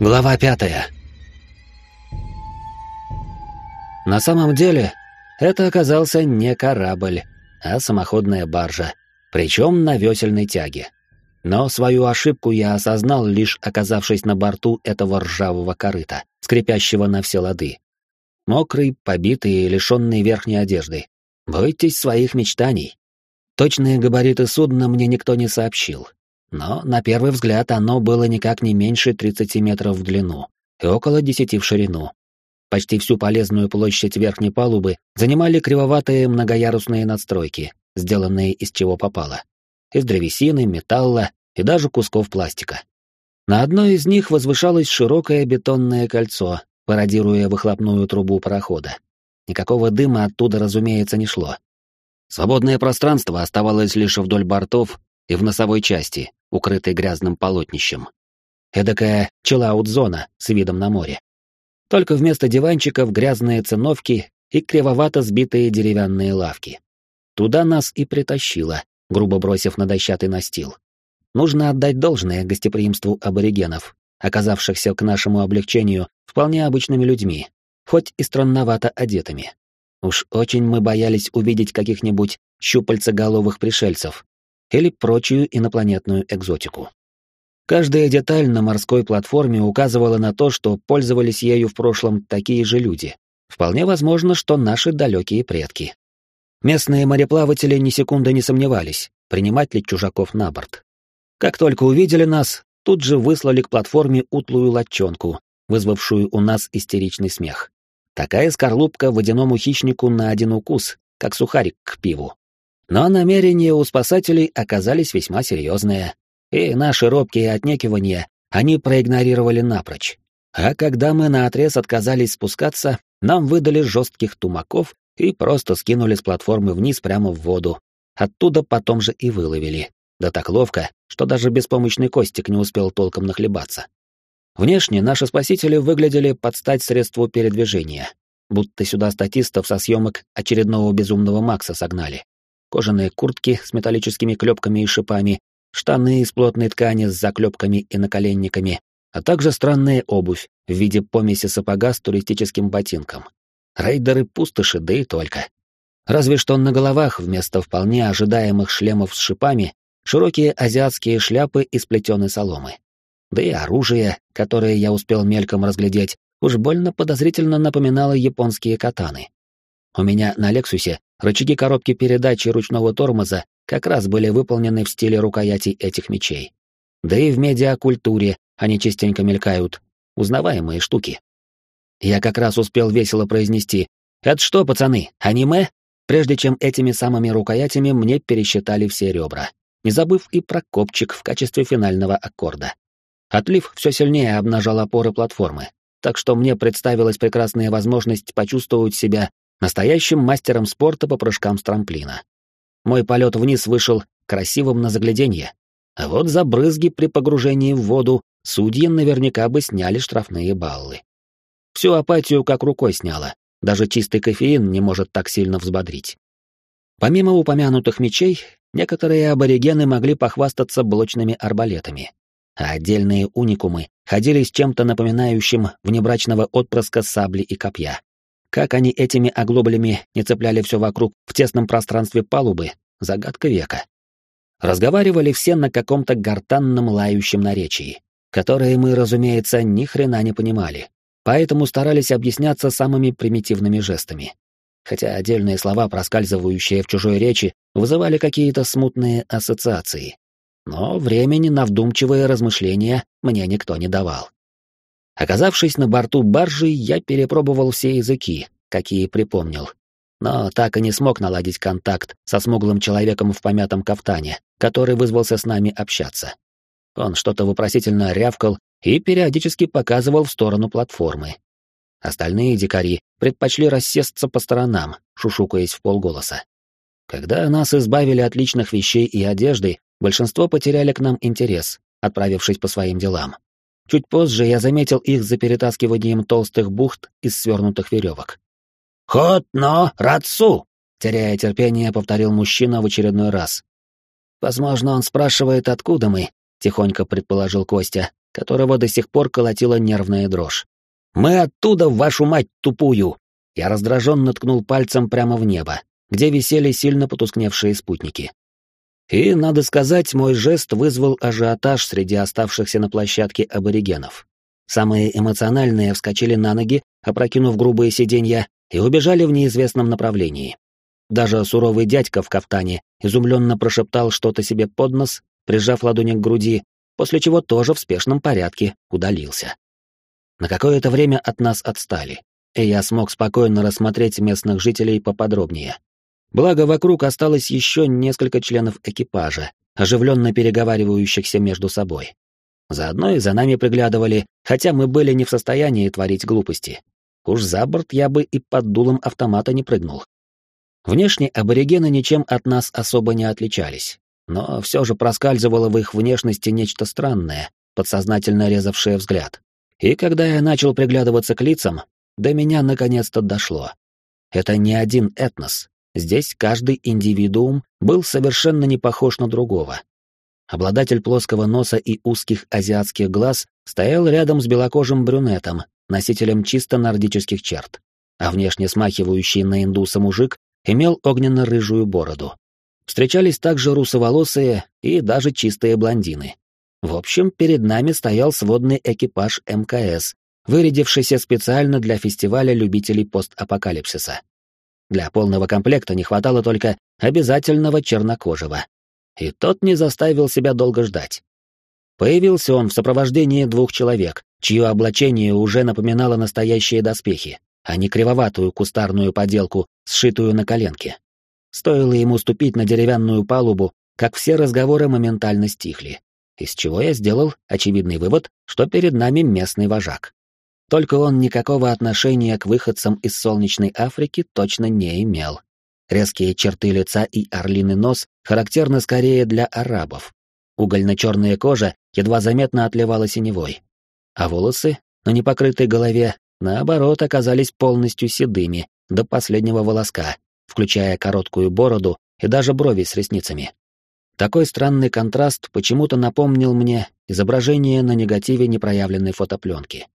Глава пятая. На самом деле, это оказался не корабль, а самоходная баржа, причем на весельной тяге. Но свою ошибку я осознал, лишь оказавшись на борту этого ржавого корыта, скрипящего на все лады. Мокрый, побитый и лишенный верхней одежды. Бойтесь своих мечтаний. Точные габариты судна мне никто не сообщил. Но, на первый взгляд, оно было никак не меньше 30 метров в длину и около 10 в ширину. Почти всю полезную площадь верхней палубы занимали кривоватые многоярусные надстройки, сделанные из чего попало. Из древесины, металла и даже кусков пластика. На одной из них возвышалось широкое бетонное кольцо, пародируя выхлопную трубу парохода. Никакого дыма оттуда, разумеется, не шло. Свободное пространство оставалось лишь вдоль бортов и в носовой части, укрытой грязным полотнищем. Эдакая чиллаут-зона с видом на море. Только вместо диванчиков грязные циновки и кривовато сбитые деревянные лавки. Туда нас и притащило, грубо бросив на дощатый настил. Нужно отдать должное гостеприимству аборигенов, оказавшихся к нашему облегчению вполне обычными людьми, хоть и странновато одетыми. Уж очень мы боялись увидеть каких-нибудь щупальцеголовых пришельцев или прочую инопланетную экзотику. Каждая деталь на морской платформе указывала на то, что пользовались ею в прошлом такие же люди. Вполне возможно, что наши далекие предки. Местные мореплаватели ни секунды не сомневались, принимать ли чужаков на борт. Как только увидели нас, тут же выслали к платформе утлую латчонку, вызвавшую у нас истеричный смех. Такая скорлупка водяному хищнику на один укус, как сухарик к пиву. Но намерения у спасателей оказались весьма серьезные, и наши робкие отнекивания они проигнорировали напрочь. А когда мы наотрез отказались спускаться, нам выдали жестких тумаков и просто скинули с платформы вниз прямо в воду. Оттуда потом же и выловили. Да так ловко, что даже беспомощный Костик не успел толком нахлебаться. Внешне наши спасители выглядели под стать средству передвижения, будто сюда статистов со съемок очередного безумного Макса согнали. Кожаные куртки с металлическими клепками и шипами, штаны из плотной ткани с заклепками и наколенниками, а также странная обувь в виде помеси сапога с туристическим ботинком. Рейдеры-пустоши, да и только. Разве что на головах вместо вполне ожидаемых шлемов с шипами широкие азиатские шляпы из плетеной соломы. Да и оружие, которое я успел мельком разглядеть, уж больно подозрительно напоминало японские катаны. У меня на «Лексусе» рычаги коробки передачи ручного тормоза как раз были выполнены в стиле рукоятей этих мечей. Да и в медиакультуре они частенько мелькают, узнаваемые штуки. Я как раз успел весело произнести «Это что, пацаны, аниме?» прежде чем этими самыми рукоятями мне пересчитали все ребра, не забыв и про копчик в качестве финального аккорда. Отлив все сильнее обнажал опоры платформы, так что мне представилась прекрасная возможность почувствовать себя настоящим мастером спорта по прыжкам с трамплина. Мой полет вниз вышел красивым на загляденье. А вот за брызги при погружении в воду судьи наверняка бы сняли штрафные баллы. Всю апатию как рукой сняло, даже чистый кофеин не может так сильно взбодрить. Помимо упомянутых мечей, некоторые аборигены могли похвастаться блочными арбалетами, а отдельные уникумы ходили с чем-то напоминающим внебрачного отпрыска сабли и копья. Как они этими оглоблями не цепляли все вокруг в тесном пространстве палубы, загадка века. Разговаривали все на каком-то гортанном лающем наречии, которое мы, разумеется, ни хрена не понимали, поэтому старались объясняться самыми примитивными жестами. Хотя отдельные слова, проскальзывающие в чужой речи, вызывали какие-то смутные ассоциации. Но времени на вдумчивые размышления мне никто не давал. Оказавшись на борту баржи, я перепробовал все языки, какие припомнил. Но так и не смог наладить контакт со смуглым человеком в помятом кафтане, который вызвался с нами общаться. Он что-то вопросительно рявкал и периодически показывал в сторону платформы. Остальные дикари предпочли рассесться по сторонам, шушукаясь в полголоса. Когда нас избавили от личных вещей и одежды, большинство потеряли к нам интерес, отправившись по своим делам. Чуть позже я заметил их за перетаскиванием толстых бухт из свернутых веревок. «Ход, но, рацу!» — теряя терпение, повторил мужчина в очередной раз. «Возможно, он спрашивает, откуда мы», — тихонько предположил Костя, которого до сих пор колотила нервная дрожь. «Мы оттуда, вашу мать тупую!» Я раздраженно ткнул пальцем прямо в небо, где висели сильно потускневшие спутники. И, надо сказать, мой жест вызвал ажиотаж среди оставшихся на площадке аборигенов. Самые эмоциональные вскочили на ноги, опрокинув грубые сиденья, и убежали в неизвестном направлении. Даже суровый дядька в кафтане изумленно прошептал что-то себе под нос, прижав ладони к груди, после чего тоже в спешном порядке удалился. На какое-то время от нас отстали, и я смог спокойно рассмотреть местных жителей поподробнее. Благо, вокруг осталось еще несколько членов экипажа, оживленно переговаривающихся между собой. Заодно и за нами приглядывали, хотя мы были не в состоянии творить глупости. Уж за борт я бы и под дулом автомата не прыгнул. Внешне аборигены ничем от нас особо не отличались, но все же проскальзывало в их внешности нечто странное, подсознательно резавшее взгляд. И когда я начал приглядываться к лицам, до меня наконец-то дошло. Это не один этнос. Здесь каждый индивидуум был совершенно не похож на другого. Обладатель плоского носа и узких азиатских глаз стоял рядом с белокожим брюнетом, носителем чисто нордических черт, а внешне смахивающий на индуса мужик имел огненно-рыжую бороду. Встречались также русоволосые и даже чистые блондины. В общем, перед нами стоял сводный экипаж МКС, вырядившийся специально для фестиваля любителей постапокалипсиса. Для полного комплекта не хватало только обязательного чернокожего. И тот не заставил себя долго ждать. Появился он в сопровождении двух человек, чье облачение уже напоминало настоящие доспехи, а не кривоватую кустарную поделку, сшитую на коленке. Стоило ему ступить на деревянную палубу, как все разговоры моментально стихли, из чего я сделал очевидный вывод, что перед нами местный вожак. Только он никакого отношения к выходцам из солнечной Африки точно не имел. Резкие черты лица и орлиный нос характерны скорее для арабов. Угольно-черная кожа едва заметно отливала синевой. А волосы на непокрытой голове, наоборот, оказались полностью седыми, до последнего волоска, включая короткую бороду и даже брови с ресницами. Такой странный контраст почему-то напомнил мне изображение на негативе непроявленной фотопленки.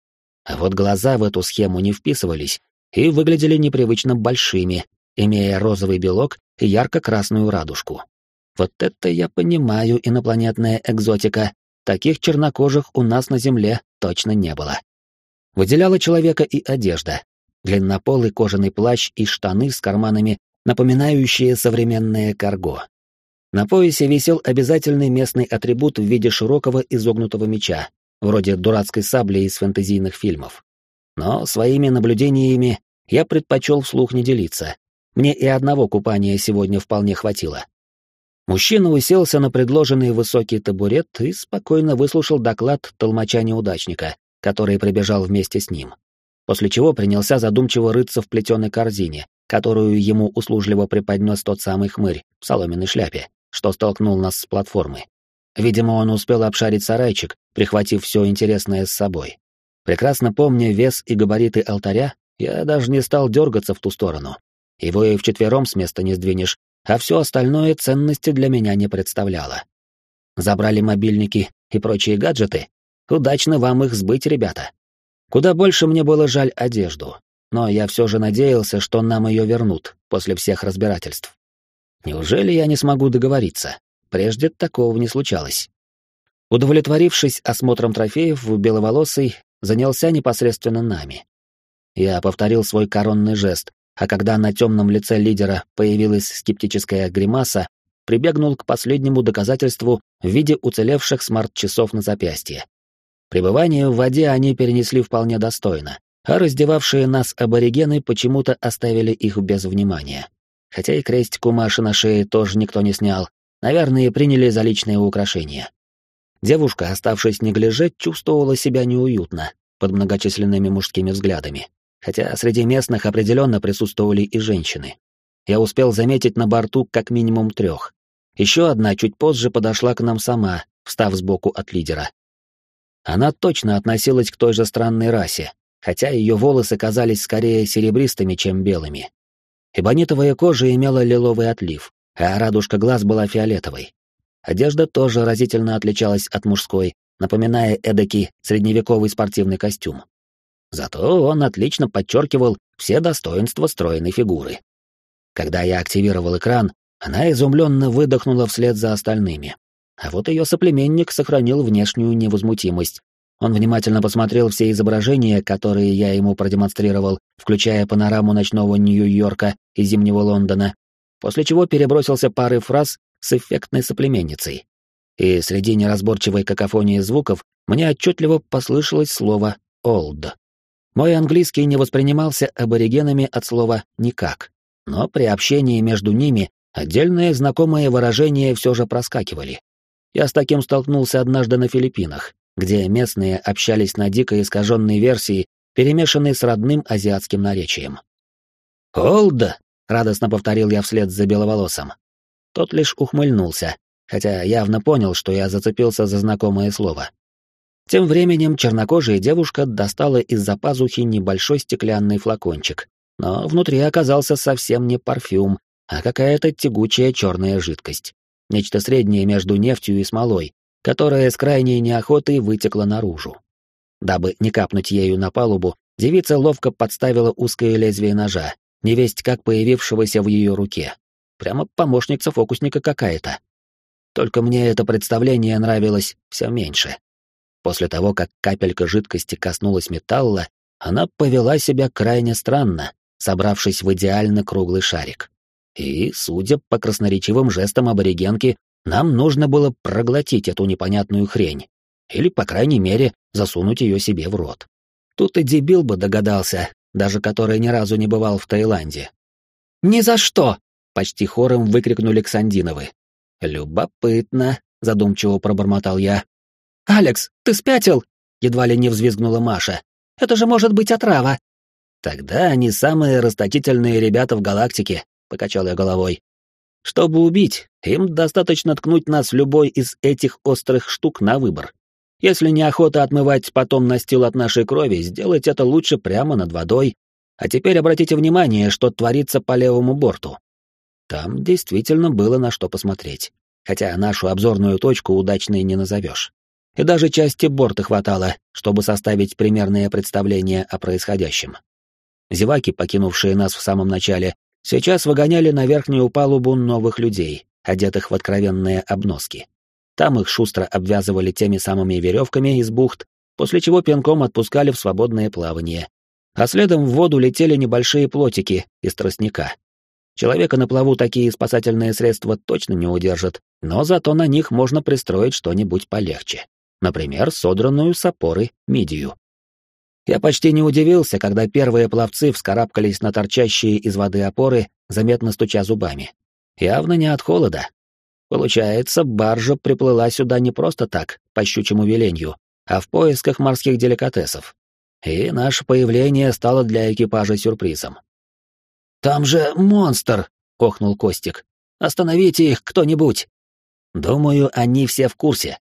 А вот глаза в эту схему не вписывались и выглядели непривычно большими, имея розовый белок и ярко-красную радужку. Вот это я понимаю, инопланетная экзотика. Таких чернокожих у нас на Земле точно не было. Выделяла человека и одежда. Длиннополый кожаный плащ и штаны с карманами, напоминающие современное карго. На поясе висел обязательный местный атрибут в виде широкого изогнутого меча, вроде дурацкой сабли из фэнтезийных фильмов. Но своими наблюдениями я предпочел вслух не делиться. Мне и одного купания сегодня вполне хватило. Мужчина уселся на предложенный высокий табурет и спокойно выслушал доклад толмача-неудачника, который прибежал вместе с ним. После чего принялся задумчиво рыться в плетеной корзине, которую ему услужливо преподнес тот самый хмырь в соломенной шляпе, что столкнул нас с платформы. Видимо, он успел обшарить сарайчик, прихватив все интересное с собой. Прекрасно помня вес и габариты алтаря, я даже не стал дергаться в ту сторону. Его и вчетвером с места не сдвинешь, а все остальное ценности для меня не представляло. Забрали мобильники и прочие гаджеты? Удачно вам их сбыть, ребята. Куда больше мне было жаль одежду, но я все же надеялся, что нам ее вернут после всех разбирательств. Неужели я не смогу договориться? Прежде такого не случалось. Удовлетворившись осмотром трофеев, беловолосый занялся непосредственно нами. Я повторил свой коронный жест, а когда на темном лице лидера появилась скептическая гримаса, прибегнул к последнему доказательству в виде уцелевших смарт-часов на запястье. Пребывание в воде они перенесли вполне достойно, а раздевавшие нас аборигены почему-то оставили их без внимания. Хотя и крестик у Маши на шее тоже никто не снял, наверное, приняли за личные украшения. Девушка, оставшись неглиже, чувствовала себя неуютно под многочисленными мужскими взглядами хотя среди местных определенно присутствовали и женщины. Я успел заметить на борту как минимум трех. Еще одна чуть позже подошла к нам сама, встав сбоку от лидера. Она точно относилась к той же странной расе, хотя ее волосы казались скорее серебристыми, чем белыми. Эбонитовая кожа имела лиловый отлив, а радужка глаз была фиолетовой. Одежда тоже разительно отличалась от мужской, напоминая эдакий средневековый спортивный костюм. Зато он отлично подчеркивал все достоинства стройной фигуры. Когда я активировал экран, она изумленно выдохнула вслед за остальными. А вот ее соплеменник сохранил внешнюю невозмутимость. Он внимательно посмотрел все изображения, которые я ему продемонстрировал, включая панораму ночного Нью-Йорка и зимнего Лондона, после чего перебросился парой фраз с эффектной соплеменницей. И среди неразборчивой какофонии звуков мне отчетливо послышалось слово «олд». Мой английский не воспринимался аборигенами от слова «никак», но при общении между ними отдельные знакомые выражения все же проскакивали. Я с таким столкнулся однажды на Филиппинах, где местные общались на дико искаженной версии, перемешанной с родным азиатским наречием. «Олд!» — радостно повторил я вслед за беловолосом. Тот лишь ухмыльнулся, хотя явно понял, что я зацепился за знакомое слово. Тем временем чернокожая девушка достала из-за пазухи небольшой стеклянный флакончик, но внутри оказался совсем не парфюм, а какая-то тягучая черная жидкость. Нечто среднее между нефтью и смолой, которая с крайней неохотой вытекла наружу. Дабы не капнуть ею на палубу, девица ловко подставила узкое лезвие ножа, невесть как появившегося в ее руке. Прямо помощница фокусника какая-то. Только мне это представление нравилось все меньше. После того, как капелька жидкости коснулась металла, она повела себя крайне странно, собравшись в идеально круглый шарик. И, судя по красноречивым жестам аборигенки, нам нужно было проглотить эту непонятную хрень. Или, по крайней мере, засунуть ее себе в рот. Тут и дебил бы догадался, даже который ни разу не бывал в Таиланде. «Ни за что!» — почти хором выкрикнули Ксандиновы. «Любопытно», — задумчиво пробормотал я. «Алекс, ты спятил?» — едва ли не взвизгнула Маша. «Это же может быть отрава!» «Тогда они самые расточительные ребята в галактике», — покачал я головой. «Чтобы убить, им достаточно ткнуть нас любой из этих острых штук на выбор. Если неохота отмывать потом настил от нашей крови, сделать это лучше прямо над водой. А теперь обратите внимание, что творится по левому борту. Там действительно было на что посмотреть, хотя нашу обзорную точку удачной не назовешь. И даже части борта хватало, чтобы составить примерное представление о происходящем. Зеваки, покинувшие нас в самом начале, сейчас выгоняли на верхнюю палубу новых людей, одетых в откровенные обноски. Там их шустро обвязывали теми самыми веревками из бухт, после чего пинком отпускали в свободное плавание. А следом в воду летели небольшие плотики из тростника. Человека на плаву такие спасательные средства точно не удержат, но зато на них можно пристроить что-нибудь полегче. Например, содранную с опоры мидию. Я почти не удивился, когда первые пловцы вскарабкались на торчащие из воды опоры, заметно стуча зубами. Явно не от холода. Получается, баржа приплыла сюда не просто так, по щучьему веленью, а в поисках морских деликатесов. И наше появление стало для экипажа сюрпризом. «Там же монстр!» — охнул Костик. «Остановите их кто-нибудь!» Думаю, они все в курсе.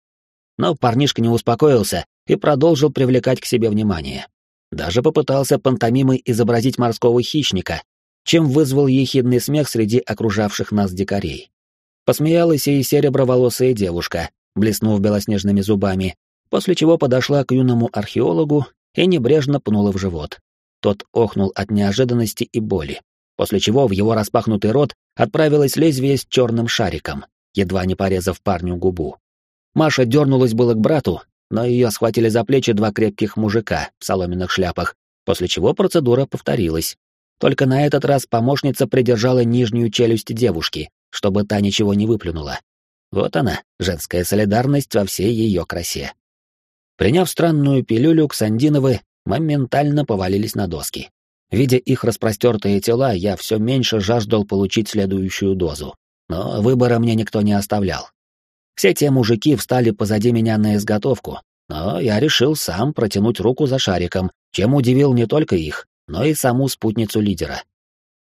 Но парнишка не успокоился и продолжил привлекать к себе внимание. Даже попытался пантомимой изобразить морского хищника, чем вызвал ехидный смех среди окружавших нас дикарей. Посмеялась и сереброволосая девушка, блеснув белоснежными зубами, после чего подошла к юному археологу и небрежно пнула в живот. Тот охнул от неожиданности и боли после чего в его распахнутый рот отправилось лезвие с черным шариком, едва не порезав парню губу. Маша дернулась было к брату, но ее схватили за плечи два крепких мужика в соломенных шляпах, после чего процедура повторилась. Только на этот раз помощница придержала нижнюю челюсть девушки, чтобы та ничего не выплюнула. Вот она, женская солидарность во всей ее красе. Приняв странную пилюлю, Ксандиновы моментально повалились на доски. Видя их распростертые тела, я все меньше жаждал получить следующую дозу. Но выбора мне никто не оставлял. Все те мужики встали позади меня на изготовку, но я решил сам протянуть руку за шариком, чем удивил не только их, но и саму спутницу лидера.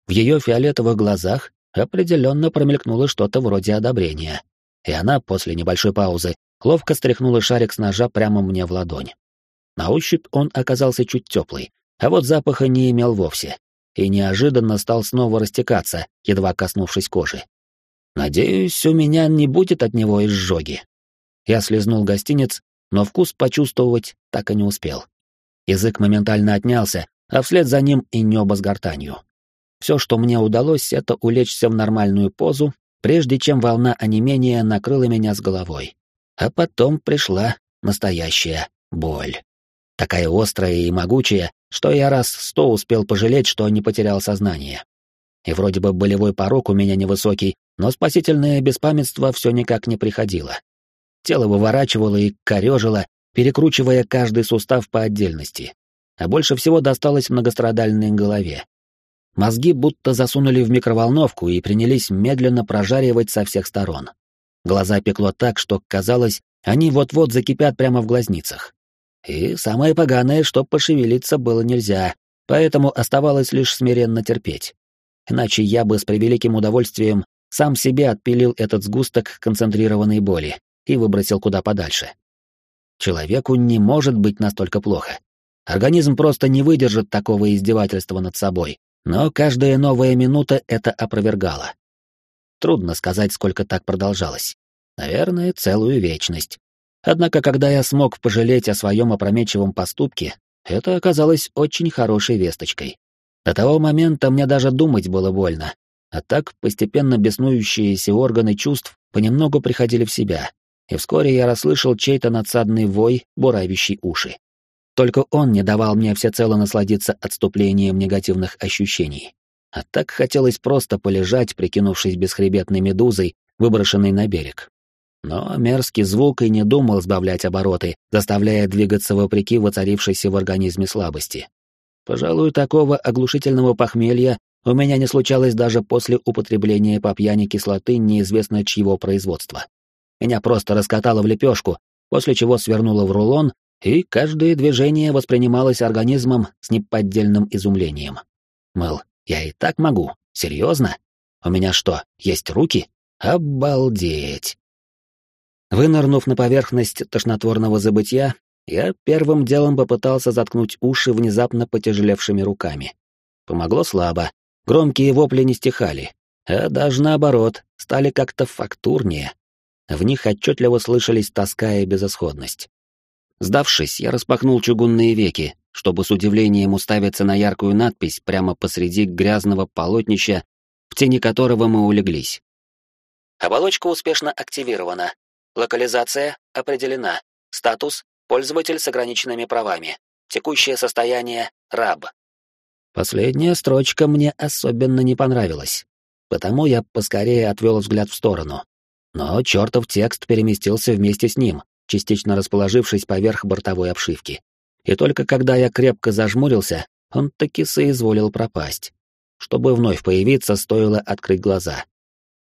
В ее фиолетовых глазах определенно промелькнуло что-то вроде одобрения, и она после небольшой паузы ловко стряхнула шарик с ножа прямо мне в ладонь. На ощупь он оказался чуть теплый, а вот запаха не имел вовсе, и неожиданно стал снова растекаться, едва коснувшись кожи. Надеюсь, у меня не будет от него изжоги. Я слезнул гостиниц но вкус почувствовать так и не успел. Язык моментально отнялся, а вслед за ним и небо с гортанью. Все, что мне удалось, это улечься в нормальную позу, прежде чем волна онемения накрыла меня с головой. А потом пришла настоящая боль. Такая острая и могучая, что я раз сто успел пожалеть, что не потерял сознание. И вроде бы болевой порог у меня невысокий, но спасительное беспамятство все никак не приходило. Тело выворачивало и корежило, перекручивая каждый сустав по отдельности. А больше всего досталось многострадальной голове. Мозги будто засунули в микроволновку и принялись медленно прожаривать со всех сторон. Глаза пекло так, что, казалось, они вот-вот закипят прямо в глазницах. И самое поганое, что пошевелиться было нельзя, поэтому оставалось лишь смиренно терпеть. Иначе я бы с превеликим удовольствием сам себе отпилил этот сгусток концентрированной боли и выбросил куда подальше. Человеку не может быть настолько плохо. Организм просто не выдержит такого издевательства над собой, но каждая новая минута это опровергала. Трудно сказать, сколько так продолжалось. Наверное, целую вечность. Однако, когда я смог пожалеть о своем опрометчивом поступке, это оказалось очень хорошей весточкой. До того момента мне даже думать было больно, а так постепенно беснующиеся органы чувств понемногу приходили в себя, и вскоре я расслышал чей-то надсадный вой, буравящий уши. Только он не давал мне всецело насладиться отступлением негативных ощущений. А так хотелось просто полежать, прикинувшись бесхребетной медузой, выброшенной на берег. Но мерзкий звук и не думал сбавлять обороты, заставляя двигаться вопреки воцарившейся в организме слабости. Пожалуй, такого оглушительного похмелья у меня не случалось даже после употребления по пьяни кислоты неизвестно чьего производства. Меня просто раскатало в лепешку, после чего свернуло в рулон, и каждое движение воспринималось организмом с неподдельным изумлением. Мол, я и так могу? Серьезно? У меня что, есть руки? Обалдеть! Вынырнув на поверхность тошнотворного забытья, я первым делом попытался заткнуть уши внезапно потяжелевшими руками. Помогло слабо, громкие вопли не стихали, а даже наоборот, стали как-то фактурнее. В них отчетливо слышались тоска и безысходность. Сдавшись, я распахнул чугунные веки, чтобы с удивлением уставиться на яркую надпись прямо посреди грязного полотнища, в тени которого мы улеглись. Оболочка успешно активирована. Локализация определена. Статус Пользователь с ограниченными правами. Текущее состояние — раб. Последняя строчка мне особенно не понравилась, потому я поскорее отвел взгляд в сторону. Но чертов текст переместился вместе с ним, частично расположившись поверх бортовой обшивки. И только когда я крепко зажмурился, он таки соизволил пропасть. Чтобы вновь появиться, стоило открыть глаза.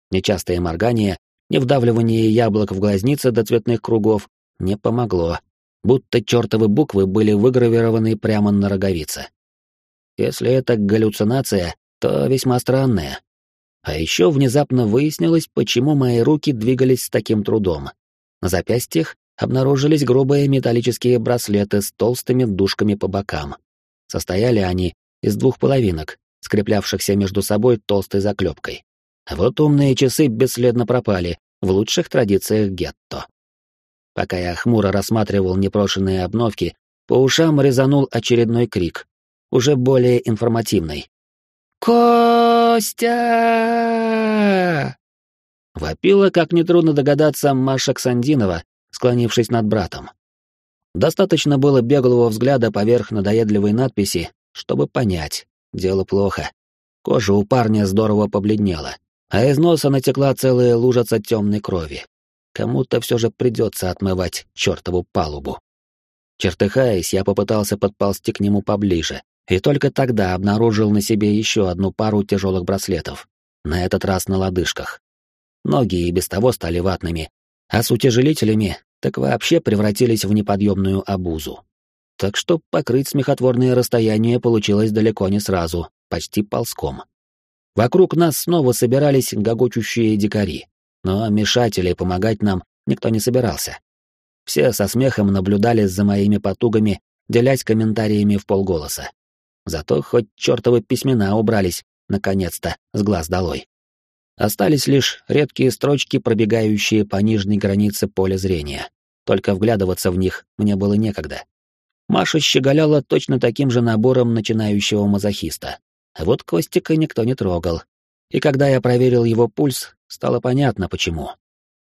Нечастое моргание, не вдавливание яблок в глазницы до цветных кругов не помогло, будто чертовы буквы были выгравированы прямо на роговице. Если это галлюцинация, то весьма странная. А еще внезапно выяснилось, почему мои руки двигались с таким трудом. На запястьях обнаружились грубые металлические браслеты с толстыми дужками по бокам. Состояли они из двух половинок, скреплявшихся между собой толстой заклепкой. А вот умные часы бесследно пропали в лучших традициях гетто. Пока я хмуро рассматривал непрошенные обновки, по ушам резанул очередной крик, уже более информативный. «Костя!» Вопила, как нетрудно догадаться, Маша Ксандинова, склонившись над братом. Достаточно было беглого взгляда поверх надоедливой надписи, чтобы понять, дело плохо. Кожа у парня здорово побледнела, а из носа натекла целая лужица темной крови. Кому-то все же придется отмывать чертову палубу. Чертыхаясь, я попытался подползти к нему поближе, и только тогда обнаружил на себе еще одну пару тяжелых браслетов, на этот раз на лодыжках. Ноги и без того стали ватными, а с утяжелителями так вообще превратились в неподъемную обузу. Так что покрыть смехотворное расстояние получилось далеко не сразу, почти ползком. Вокруг нас снова собирались гогочущие дикари но мешать или помогать нам никто не собирался. Все со смехом наблюдали за моими потугами, делясь комментариями в полголоса. Зато хоть чертовы письмена убрались, наконец-то, с глаз долой. Остались лишь редкие строчки, пробегающие по нижней границе поля зрения. только вглядываться в них мне было некогда. Маша щеголяла точно таким же набором начинающего мазохиста. А вот Костика никто не трогал. И когда я проверил его пульс, стало понятно, почему.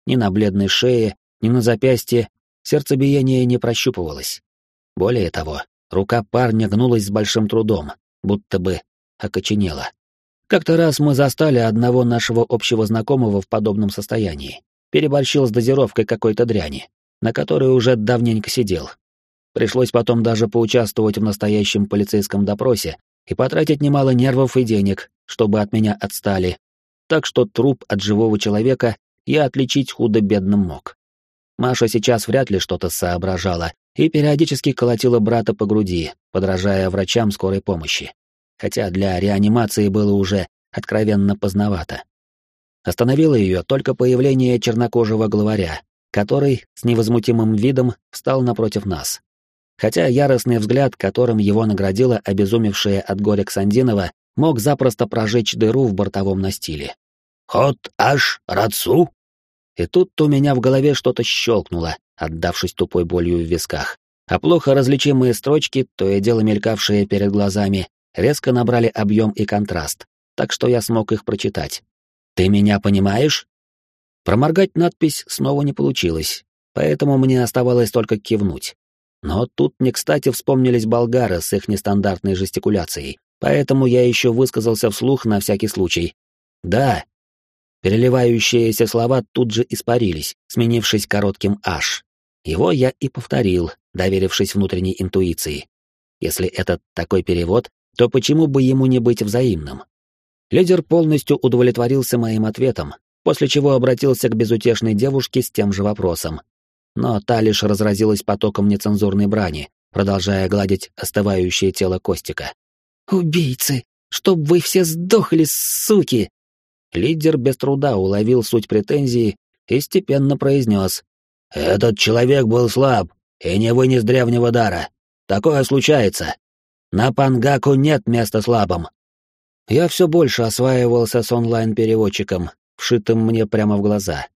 Ни на бледной шее, ни на запястье сердцебиение не прощупывалось. Более того, рука парня гнулась с большим трудом, будто бы окоченела. Как-то раз мы застали одного нашего общего знакомого в подобном состоянии. Переборщил с дозировкой какой-то дряни, на которой уже давненько сидел. Пришлось потом даже поучаствовать в настоящем полицейском допросе и потратить немало нервов и денег, чтобы от меня отстали. Так что труп от живого человека я отличить худо-бедно мог. Маша сейчас вряд ли что-то соображала и периодически колотила брата по груди, подражая врачам скорой помощи. Хотя для реанимации было уже откровенно поздновато. Остановило ее только появление чернокожего главаря, который с невозмутимым видом встал напротив нас. Хотя яростный взгляд, которым его наградила обезумевшая от горя Ксандинова, мог запросто прожечь дыру в бортовом настиле. «Ход аж рацу?» И тут у меня в голове что-то щелкнуло, отдавшись тупой болью в висках. А плохо различимые строчки, то и дело мелькавшие перед глазами, резко набрали объем и контраст, так что я смог их прочитать. «Ты меня понимаешь?» Проморгать надпись снова не получилось, поэтому мне оставалось только кивнуть. Но тут не кстати вспомнились болгары с их нестандартной жестикуляцией, поэтому я еще высказался вслух на всякий случай. «Да, Переливающиеся слова тут же испарились, сменившись коротким «аш». Его я и повторил, доверившись внутренней интуиции. Если это такой перевод, то почему бы ему не быть взаимным? Лидер полностью удовлетворился моим ответом, после чего обратился к безутешной девушке с тем же вопросом. Но та лишь разразилась потоком нецензурной брани, продолжая гладить остывающее тело Костика. «Убийцы! Чтоб вы все сдохли, суки!» Лидер без труда уловил суть претензии и степенно произнес. «Этот человек был слаб и не вынес древнего дара. Такое случается. На Пангаку нет места слабым». Я все больше осваивался с онлайн-переводчиком, вшитым мне прямо в глаза.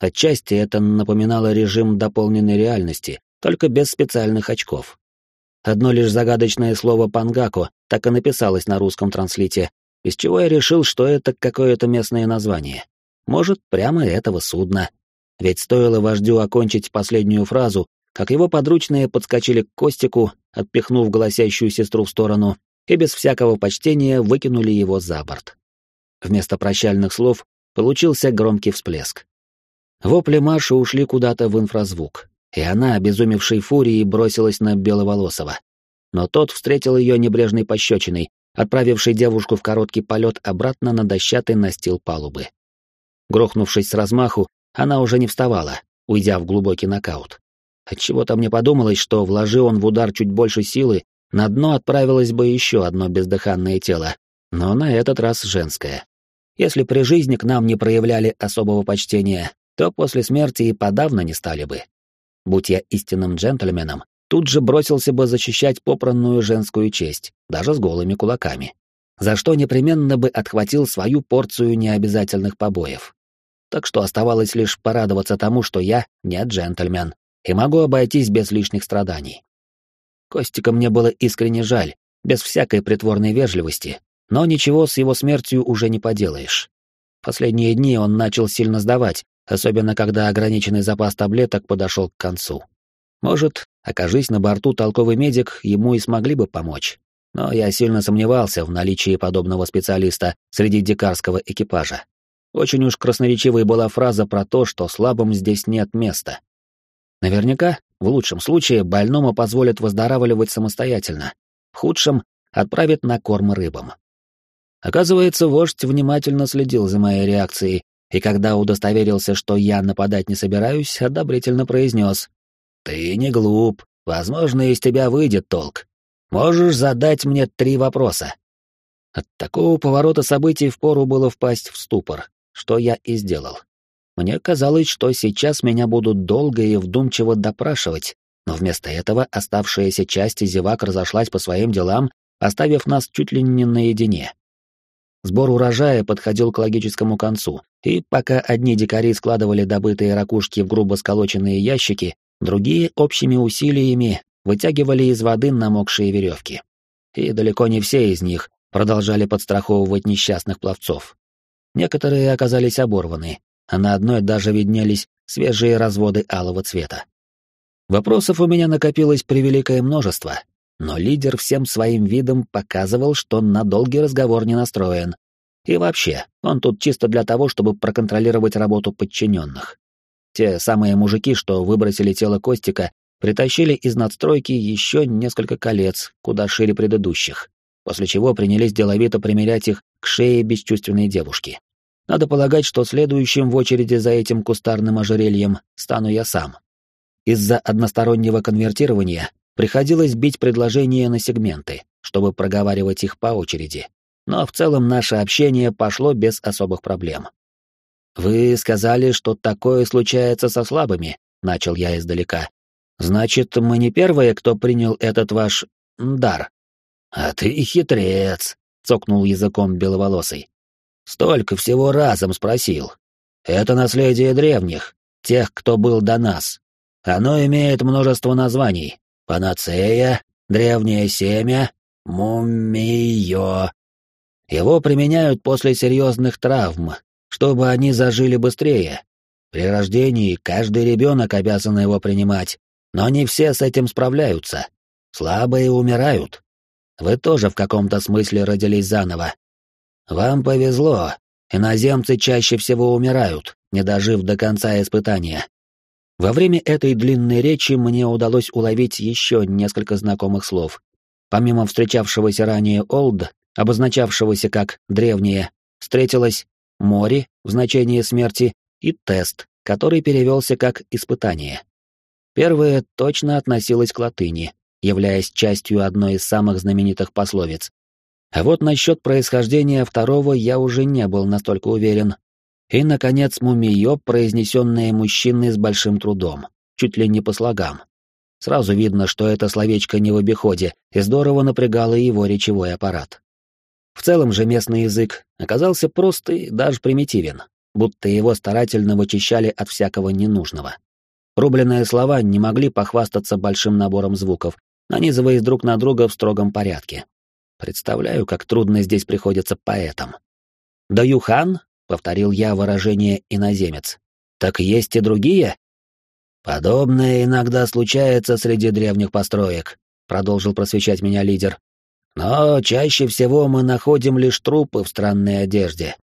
Отчасти это напоминало режим дополненной реальности, только без специальных очков. Одно лишь загадочное слово «пангаку» так и написалось на русском транслите, из чего я решил, что это какое-то местное название. Может, прямо этого судна. Ведь стоило вождю окончить последнюю фразу, как его подручные подскочили к Костику, отпихнув голосящую сестру в сторону, и без всякого почтения выкинули его за борт. Вместо прощальных слов получился громкий всплеск. Вопли Маши ушли куда-то в инфразвук, и она, обезумевшей фурией, бросилась на Беловолосова. Но тот встретил ее небрежной пощечиной, отправивший девушку в короткий полет обратно на дощатый настил палубы. Грохнувшись с размаху, она уже не вставала, уйдя в глубокий нокаут. Отчего-то мне подумалось, что вложи он в удар чуть больше силы, на дно отправилось бы еще одно бездыханное тело, но на этот раз женское. Если при жизни к нам не проявляли особого почтения, то после смерти и подавно не стали бы. Будь я истинным джентльменом, тут же бросился бы защищать попранную женскую честь, даже с голыми кулаками, за что непременно бы отхватил свою порцию необязательных побоев. Так что оставалось лишь порадоваться тому, что я не джентльмен и могу обойтись без лишних страданий. Костика мне было искренне жаль, без всякой притворной вежливости, но ничего с его смертью уже не поделаешь. Последние дни он начал сильно сдавать, особенно когда ограниченный запас таблеток подошел к концу. Может, окажись на борту толковый медик, ему и смогли бы помочь. Но я сильно сомневался в наличии подобного специалиста среди дикарского экипажа. Очень уж красноречивой была фраза про то, что слабым здесь нет места. Наверняка, в лучшем случае, больному позволят выздоравливать самостоятельно, в худшем — отправят на корм рыбам. Оказывается, вождь внимательно следил за моей реакцией, и когда удостоверился, что я нападать не собираюсь, одобрительно произнес «Ты не глуп, возможно, из тебя выйдет толк. Можешь задать мне три вопроса». От такого поворота событий впору было впасть в ступор, что я и сделал. Мне казалось, что сейчас меня будут долго и вдумчиво допрашивать, но вместо этого оставшаяся часть зевак разошлась по своим делам, оставив нас чуть ли не наедине. Сбор урожая подходил к логическому концу, и пока одни дикари складывали добытые ракушки в грубо сколоченные ящики, Другие общими усилиями вытягивали из воды намокшие веревки. И далеко не все из них продолжали подстраховывать несчастных пловцов. Некоторые оказались оборваны, а на одной даже виднелись свежие разводы алого цвета. Вопросов у меня накопилось превеликое множество, но лидер всем своим видом показывал, что на долгий разговор не настроен. И вообще, он тут чисто для того, чтобы проконтролировать работу подчиненных. Те самые мужики, что выбросили тело Костика, притащили из надстройки еще несколько колец, куда шире предыдущих, после чего принялись деловито примерять их к шее бесчувственной девушки. Надо полагать, что следующим в очереди за этим кустарным ожерельем стану я сам. Из-за одностороннего конвертирования приходилось бить предложения на сегменты, чтобы проговаривать их по очереди. Но в целом наше общение пошло без особых проблем. «Вы сказали, что такое случается со слабыми», — начал я издалека. «Значит, мы не первые, кто принял этот ваш... дар». «А ты и хитрец», — цокнул языком беловолосый. «Столько всего разом спросил. Это наследие древних, тех, кто был до нас. Оно имеет множество названий. Панацея, древнее семя, мумиё. Его применяют после серьезных травм, чтобы они зажили быстрее. При рождении каждый ребенок обязан его принимать, но не все с этим справляются. Слабые умирают. Вы тоже в каком-то смысле родились заново. Вам повезло. Иноземцы чаще всего умирают, не дожив до конца испытания. Во время этой длинной речи мне удалось уловить еще несколько знакомых слов. Помимо встречавшегося ранее «олд», обозначавшегося как «древнее», встретилось «море» в значении смерти и «тест», который перевелся как «испытание». Первое точно относилось к латыни, являясь частью одной из самых знаменитых пословиц. А вот насчет происхождения второго я уже не был настолько уверен, и, наконец, мумиё, произнесенное мужчиной с большим трудом, чуть ли не по слогам. Сразу видно, что это словечко не в обиходе, и здорово напрягало его речевой аппарат. В целом же местный язык оказался прост и даже примитивен, будто его старательно вычищали от всякого ненужного. Рубленные слова не могли похвастаться большим набором звуков, нанизываясь друг на друга в строгом порядке. Представляю, как трудно здесь приходится поэтам. Да Юхан повторил я выражение иноземец. Так есть и другие? Подобное иногда случается среди древних построек, продолжил просвещать меня лидер. Но чаще всего мы находим лишь трупы в странной одежде.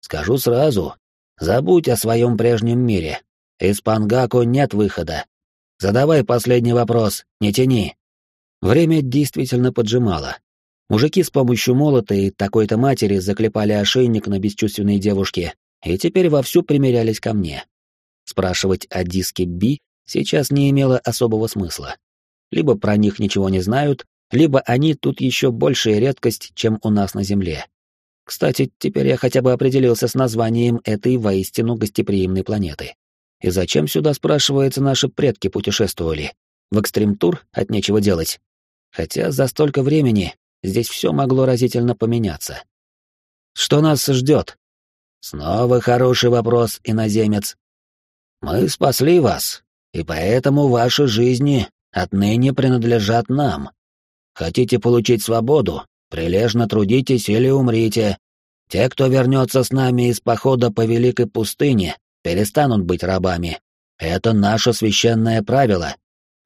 Скажу сразу, забудь о своем прежнем мире. Из Пангаку нет выхода. Задавай последний вопрос, не тяни. Время действительно поджимало. Мужики с помощью молота и такой-то матери заклепали ошейник на бесчувственной девушке и теперь вовсю примерялись ко мне. Спрашивать о диске Би сейчас не имело особого смысла. Либо про них ничего не знают, либо они тут еще большая редкость, чем у нас на Земле. Кстати, теперь я хотя бы определился с названием этой воистину гостеприимной планеты. И зачем сюда, спрашивается, наши предки путешествовали? В экстрим-тур от нечего делать. Хотя за столько времени здесь все могло разительно поменяться. Что нас ждет? Снова хороший вопрос, иноземец. Мы спасли вас, и поэтому ваши жизни отныне принадлежат нам. Хотите получить свободу, прилежно трудитесь или умрите. Те, кто вернется с нами из похода по Великой пустыне, перестанут быть рабами. Это наше священное правило.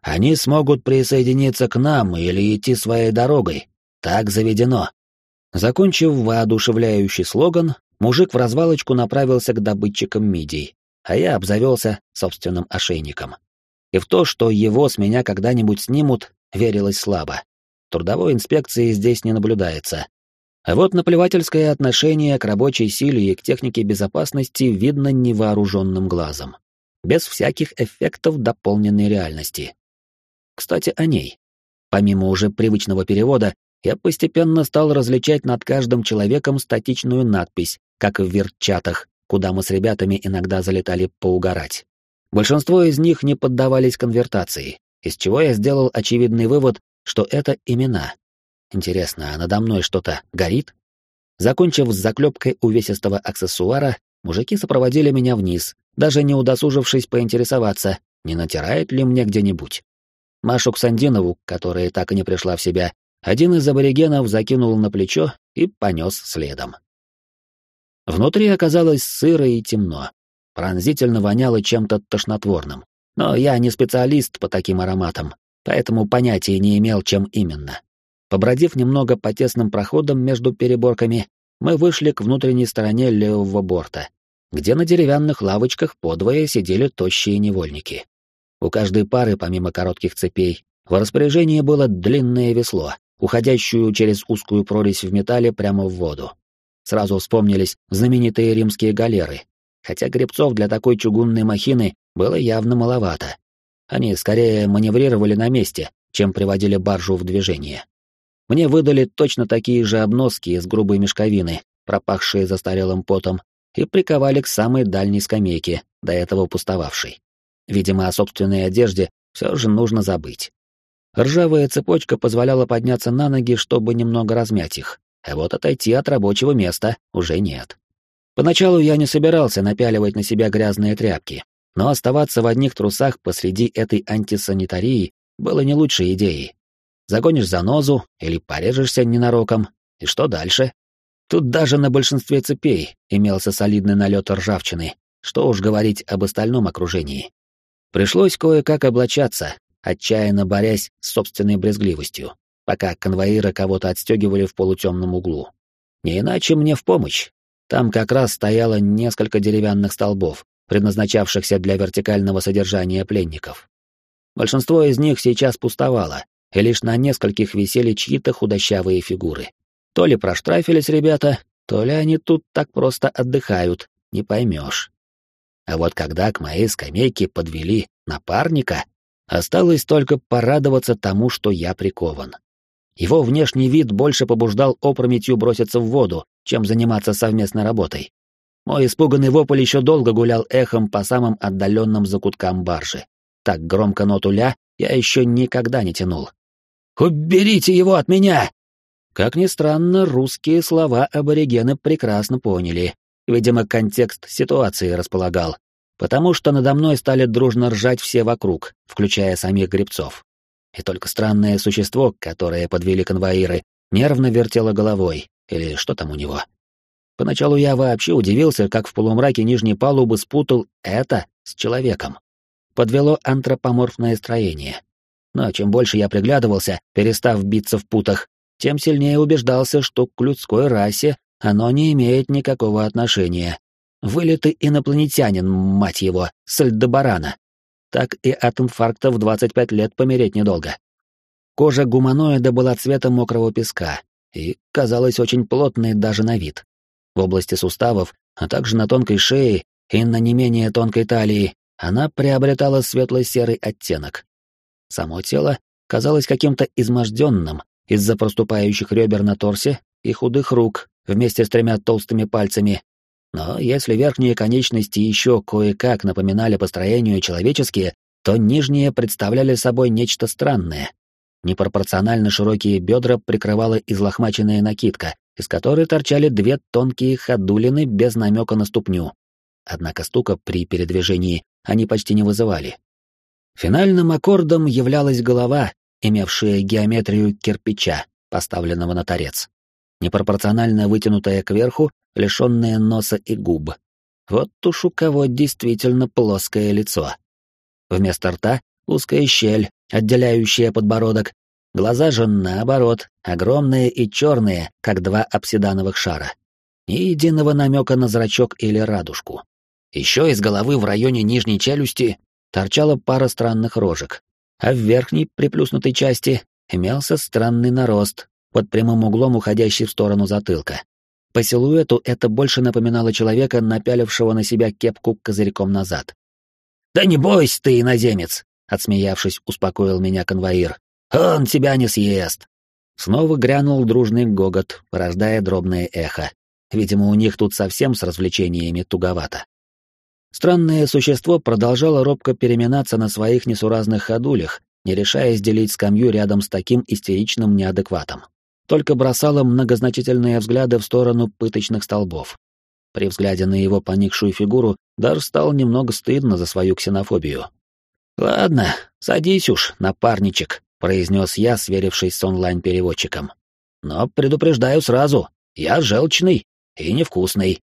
Они смогут присоединиться к нам или идти своей дорогой, так заведено. Закончив воодушевляющий слоган, мужик в развалочку направился к добытчикам мидий, а я обзавелся собственным ошейником. И в то, что его с меня когда-нибудь снимут, верилось слабо. Трудовой инспекции здесь не наблюдается. А вот наплевательское отношение к рабочей силе и к технике безопасности видно невооруженным глазом. Без всяких эффектов дополненной реальности. Кстати, о ней. Помимо уже привычного перевода, я постепенно стал различать над каждым человеком статичную надпись, как в вертчатах, куда мы с ребятами иногда залетали поугарать. Большинство из них не поддавались конвертации, из чего я сделал очевидный вывод, что это имена. Интересно, а надо мной что-то горит? Закончив с заклепкой увесистого аксессуара, мужики сопроводили меня вниз, даже не удосужившись поинтересоваться, не натирает ли мне где-нибудь. Машу Ксандинову, которая так и не пришла в себя, один из аборигенов закинул на плечо и понес следом. Внутри оказалось сыро и темно. Пронзительно воняло чем-то тошнотворным. Но я не специалист по таким ароматам, поэтому понятия не имел, чем именно. Побродив немного по тесным проходам между переборками, мы вышли к внутренней стороне левого борта, где на деревянных лавочках подвое сидели тощие невольники. У каждой пары, помимо коротких цепей, в распоряжении было длинное весло, уходящую через узкую прорезь в металле прямо в воду. Сразу вспомнились знаменитые римские галеры, хотя гребцов для такой чугунной махины было явно маловато. Они скорее маневрировали на месте, чем приводили баржу в движение. Мне выдали точно такие же обноски из грубой мешковины, пропахшие застарелым потом, и приковали к самой дальней скамейке, до этого пустовавшей. Видимо, о собственной одежде все же нужно забыть. Ржавая цепочка позволяла подняться на ноги, чтобы немного размять их, а вот отойти от рабочего места уже нет. Поначалу я не собирался напяливать на себя грязные тряпки, но оставаться в одних трусах посреди этой антисанитарии было не лучшей идеей. Загонишь занозу или порежешься ненароком, и что дальше? Тут даже на большинстве цепей имелся солидный налет ржавчины, что уж говорить об остальном окружении. Пришлось кое-как облачаться, отчаянно борясь с собственной брезгливостью, пока конвоиры кого-то отстегивали в полутемном углу. Не иначе мне в помощь. Там как раз стояло несколько деревянных столбов, предназначавшихся для вертикального содержания пленников. Большинство из них сейчас пустовало, и лишь на нескольких висели чьи-то худощавые фигуры. То ли проштрафились ребята, то ли они тут так просто отдыхают, не поймешь. А вот когда к моей скамейке подвели напарника, Осталось только порадоваться тому, что я прикован. Его внешний вид больше побуждал опрометью броситься в воду, чем заниматься совместной работой. Мой испуганный вопль еще долго гулял эхом по самым отдаленным закуткам баржи. Так громко ноту ля я еще никогда не тянул. «Уберите его от меня!» Как ни странно, русские слова аборигены прекрасно поняли. Видимо, контекст ситуации располагал, потому что надо мной стали дружно ржать все вокруг, включая самих гребцов. И только странное существо, которое подвели конвоиры, нервно вертело головой, или что там у него. Поначалу я вообще удивился, как в полумраке нижней палубы спутал это с человеком. Подвело антропоморфное строение. Но чем больше я приглядывался, перестав биться в путах, тем сильнее убеждался, что к людской расе оно не имеет никакого отношения, Вылитый инопланетянин, мать его, с Альдебарана. Так и от инфаркта в 25 лет помереть недолго. Кожа гуманоида была цвета мокрого песка и казалась очень плотной даже на вид. В области суставов, а также на тонкой шее и на не менее тонкой талии она приобретала светло-серый оттенок. Само тело казалось каким-то изможденным из-за проступающих ребер на торсе и худых рук вместе с тремя толстыми пальцами, но если верхние конечности еще кое-как напоминали по строению человеческие, то нижние представляли собой нечто странное. Непропорционально широкие бедра прикрывала излохмаченная накидка, из которой торчали две тонкие ходулины без намека на ступню. Однако стука при передвижении они почти не вызывали. Финальным аккордом являлась голова, имевшая геометрию кирпича, поставленного на торец непропорционально вытянутая кверху, лишенная носа и губ. Вот уж у кого действительно плоское лицо. Вместо рта — узкая щель, отделяющая подбородок. Глаза же, наоборот, огромные и черные, как два обсидановых шара. Ни единого намека на зрачок или радужку. Еще из головы в районе нижней челюсти торчала пара странных рожек, а в верхней приплюснутой части имелся странный нарост, под прямым углом уходящий в сторону затылка. По силуэту это больше напоминало человека, напялившего на себя кепку козырьком назад. «Да не бойся ты, иноземец!» — отсмеявшись, успокоил меня конвоир. «Он тебя не съест!» Снова грянул дружный гогот, порождая дробное эхо. Видимо, у них тут совсем с развлечениями туговато. Странное существо продолжало робко переминаться на своих несуразных ходулях, не решаясь делить скамью рядом с таким истеричным неадекватом только бросала многозначительные взгляды в сторону пыточных столбов. При взгляде на его поникшую фигуру Дар стал немного стыдно за свою ксенофобию. «Ладно, садись уж, напарничек», — произнес я, сверившись с онлайн-переводчиком. «Но предупреждаю сразу, я желчный и невкусный.